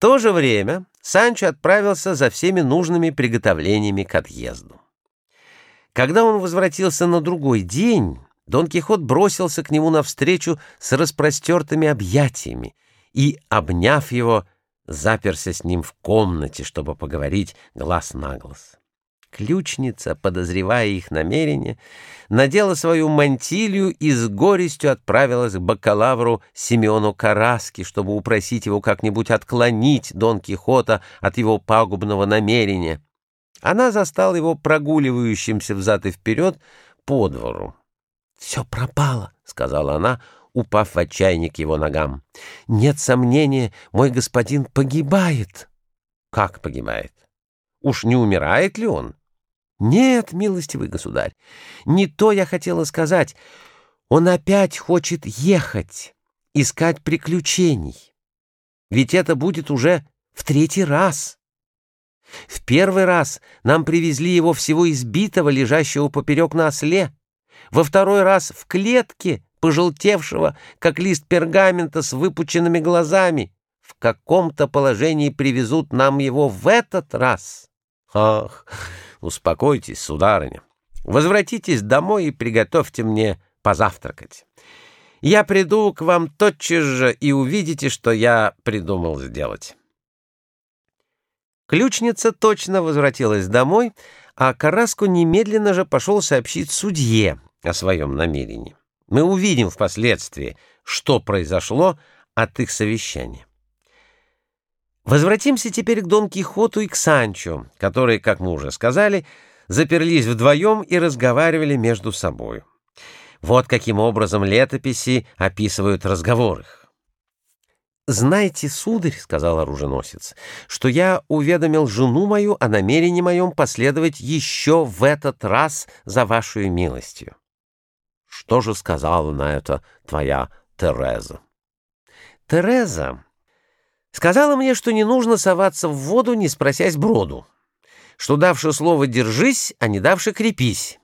то же время Санчо отправился за всеми нужными приготовлениями к отъезду. Когда он возвратился на другой день, Дон Кихот бросился к нему навстречу с распростертыми объятиями и, обняв его, заперся с ним в комнате, чтобы поговорить глаз на глаз. Ключница, подозревая их намерение, надела свою мантилью и с горестью отправилась к бакалавру Симеону Караски, чтобы упросить его как-нибудь отклонить Дон Кихота от его пагубного намерения. Она застала его прогуливающимся взад и вперед по двору. «Все пропало», — сказала она, упав в отчаяние к его ногам. «Нет сомнения, мой господин погибает». «Как погибает? Уж не умирает ли он?» «Нет, милостивый государь, не то я хотела сказать. Он опять хочет ехать, искать приключений. Ведь это будет уже в третий раз». В первый раз нам привезли его всего избитого, лежащего поперек на осле. Во второй раз в клетке, пожелтевшего, как лист пергамента с выпученными глазами. В каком-то положении привезут нам его в этот раз. Ах, успокойтесь, сударыня. Возвратитесь домой и приготовьте мне позавтракать. Я приду к вам тотчас же и увидите, что я придумал сделать. Ключница точно возвратилась домой, а Караску немедленно же пошел сообщить судье о своем намерении. Мы увидим впоследствии, что произошло от их совещания. Возвратимся теперь к Дон Кихоту и к Санчо, которые, как мы уже сказали, заперлись вдвоем и разговаривали между собой. Вот каким образом летописи описывают разговор их. «Знаете, сударь, — сказал оруженосец, — что я уведомил жену мою о намерении моем последовать еще в этот раз за вашей милостью». «Что же сказала на это твоя Тереза?» «Тереза сказала мне, что не нужно соваться в воду, не спросясь броду, что, давши слово «держись», а не давши «крепись»,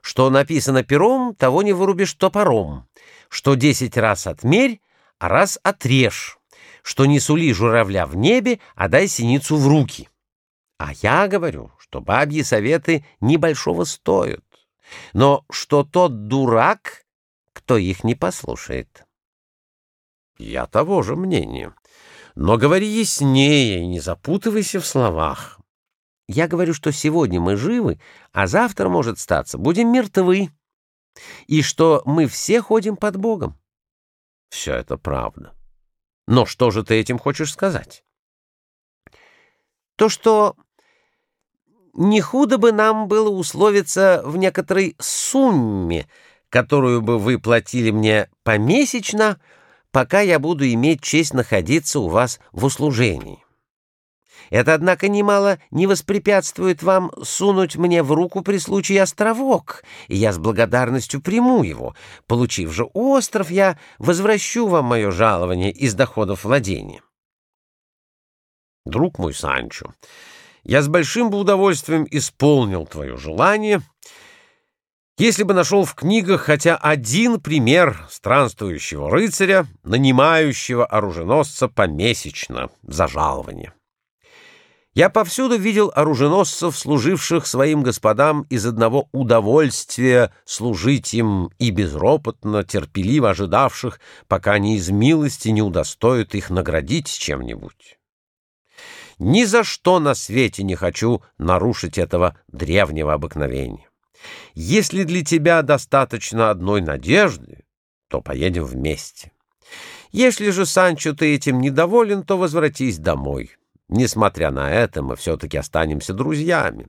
что написано пером, того не вырубишь топором, что десять раз отмерь, а раз отрежь, что не сули журавля в небе, а дай синицу в руки. А я говорю, что бабьи советы небольшого стоят, но что тот дурак, кто их не послушает. Я того же мнения. Но говори яснее и не запутывайся в словах. Я говорю, что сегодня мы живы, а завтра, может статься, будем мертвы, и что мы все ходим под Богом. Все это правда. Но что же ты этим хочешь сказать? То, что не худо бы нам было условиться в некоторой сумме, которую бы вы платили мне помесячно, пока я буду иметь честь находиться у вас в услужении. Это, однако, немало не воспрепятствует вам сунуть мне в руку при случае островок, и я с благодарностью приму его. Получив же остров, я возвращу вам мое жалование из доходов владения. Друг мой Санчо, я с большим бы удовольствием исполнил твое желание, если бы нашел в книгах хотя один пример странствующего рыцаря, нанимающего оруженосца помесячно за жалование. Я повсюду видел оруженосцев, служивших своим господам из одного удовольствия служить им и безропотно, терпеливо ожидавших, пока они из милости не удостоят их наградить чем-нибудь. Ни за что на свете не хочу нарушить этого древнего обыкновения. Если для тебя достаточно одной надежды, то поедем вместе. Если же, Санчо, ты этим недоволен, то возвратись домой». Несмотря на это, мы все-таки останемся друзьями.